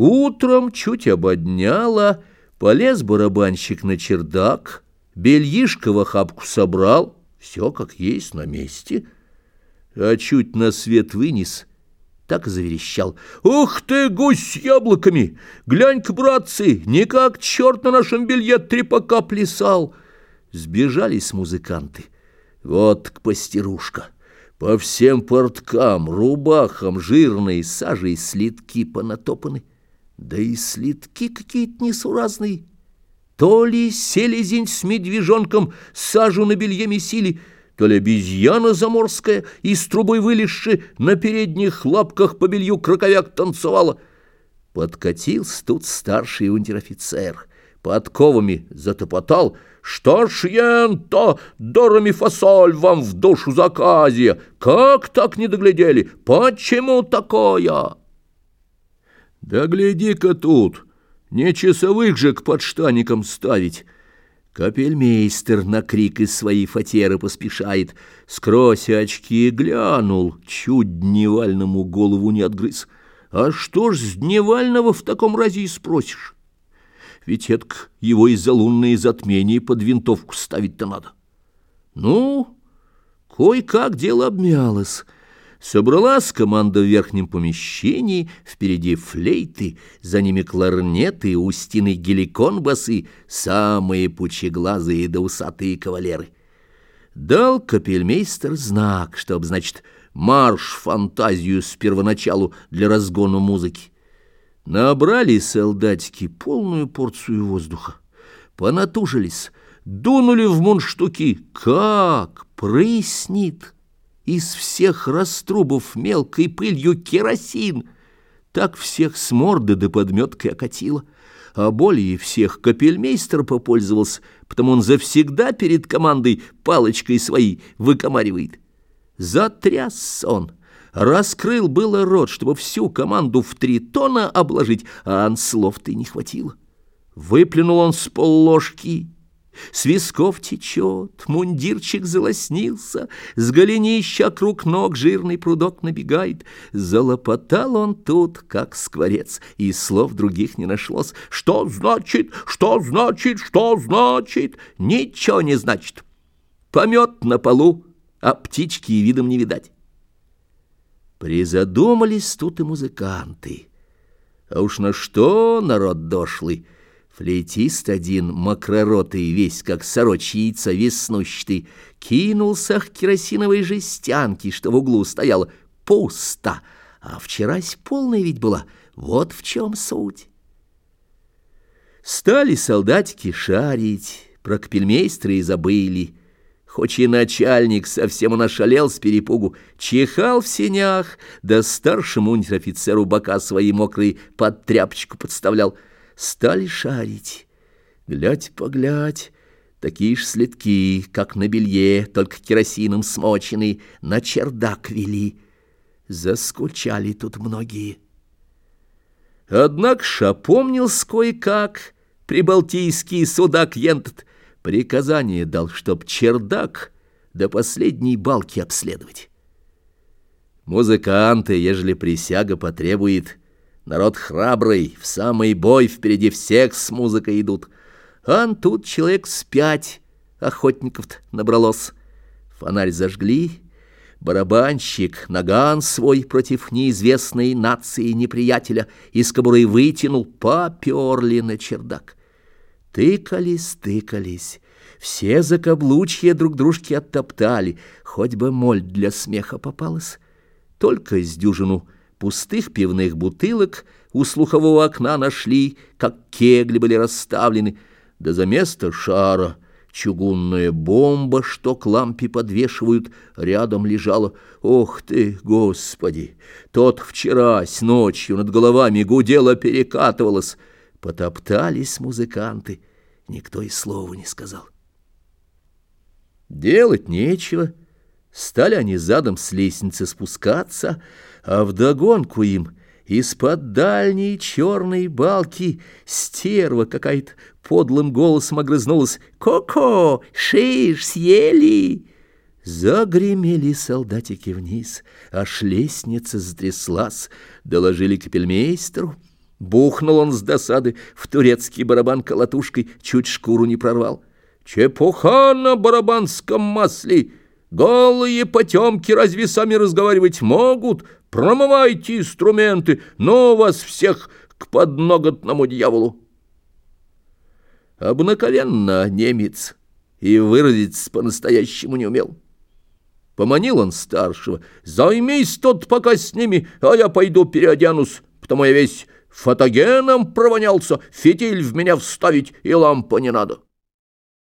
Утром чуть ободняло, полез барабанщик на чердак, бельишко в охапку собрал, все как есть на месте, а чуть на свет вынес — так заверещал. «Ух ты, гусь с яблоками! Глянь-ка, братцы, не как черт на нашем белье трепака плясал!» Сбежались музыканты. Вот к пастерушка. По всем порткам, рубахам жирные сажей слитки понатопаны. Да и слитки какие-то несуразные. То ли селезень с медвежонком сажу на белье месили, то ли обезьяна заморская из трубы вылезши на передних лапках по белью краковяк танцевала. Подкатился тут старший унтер-офицер, подковами затопотал. «Что ж, ен-то, дорами фасоль вам в душу заказе! Как так не доглядели? Почему такое?» «Да гляди-ка тут, не часовых же к подштаникам ставить!» Капельмейстер на крик из своей фатеры поспешает. Скрозь очки глянул, чуть дневальному голову не отгрыз. А что ж с дневального в таком разе и спросишь? Ведь это его из-за лунные затмения под винтовку ставить-то надо. Ну, кое-как дело обмялось. Собралась команда в верхнем помещении, впереди флейты, за ними кларнеты, у стены геликон басы, самые пучеглазые да усатые кавалеры. Дал капельмейстер знак, чтоб, значит, марш-фантазию с первоначалу для разгона музыки. Набрали солдатики полную порцию воздуха, понатужились, дунули в мунштуки. Как прыснит! Из всех раструбов мелкой пылью керосин. Так всех с морды до подметкой окатило. А более всех капельмейстер попользовался, потому он завсегда перед командой палочкой своей выкомаривает. Затряс он. Раскрыл было рот, чтобы всю команду в три тона обложить, а анслов-то не хватило. Выплюнул он с полложки с висков течет, мундирчик залоснился, С голенища круг ног жирный прудок набегает. Залопотал он тут, как скворец, И слов других не нашлось. Что значит, что значит, что значит? Ничего не значит. Помет на полу, а птички и видом не видать. Призадумались тут и музыканты. А уж на что народ дошлый — Флейтист один, мокроротый, весь как сорочье яйцо веснущатый, кинулся к керосиновой жестянке, что в углу стояла, пусто, а вчерась полная ведь была, вот в чем суть. Стали солдатики шарить, про капельмейстера и забыли, Хоть и начальник совсем нашалел с перепугу, чихал в сенях, да старшему унтер-офицеру бока свои мокрые под тряпочку подставлял — стали шарить. Глядь-поглядь, такие ж следки, как на белье, только керосином смоченный, на чердак вели. Заскучали тут многие. Однако ж опомнился кое-как прибалтийский судак Ентот, приказание дал, чтоб чердак до последней балки обследовать. Музыканты, ежели присяга потребует, Народ храбрый, в самый бой впереди всех с музыкой идут. Ан тут человек с пять охотников-то набралось. Фонарь зажгли, барабанщик наган свой против неизвестной нации неприятеля из кобуры вытянул, поперли на чердак. Тыкались, тыкались, все закаблучья друг дружки оттоптали, хоть бы моль для смеха попалась. Только из дюжину — Пустых пивных бутылок у слухового окна нашли, как кегли были расставлены, да за место шара чугунная бомба, что к лампе подвешивают, рядом лежала. Ох ты, Господи! Тот вчера с ночью над головами гудело перекатывалось. Потоптались музыканты, никто и слова не сказал. Делать нечего. Стали они задом с лестницы спускаться, а вдогонку им из-под дальней черной балки стерва какая-то подлым голосом огрызнулась. «Ко-ко! Шиш съели!» Загремели солдатики вниз, аж лестница затряслась, доложили капельмейстеру. Бухнул он с досады в турецкий барабан колотушкой, чуть шкуру не прорвал. Чепуха на барабанском масле! Голые потемки разве сами разговаривать могут? Промывайте инструменты, но вас всех к подноготному дьяволу. Обыкновенно немец и выразиться по-настоящему не умел. Поманил он старшего. «Займись тот пока с ними, а я пойду переоденусь, потому я весь фотогеном провонялся, фитиль в меня вставить и лампа не надо».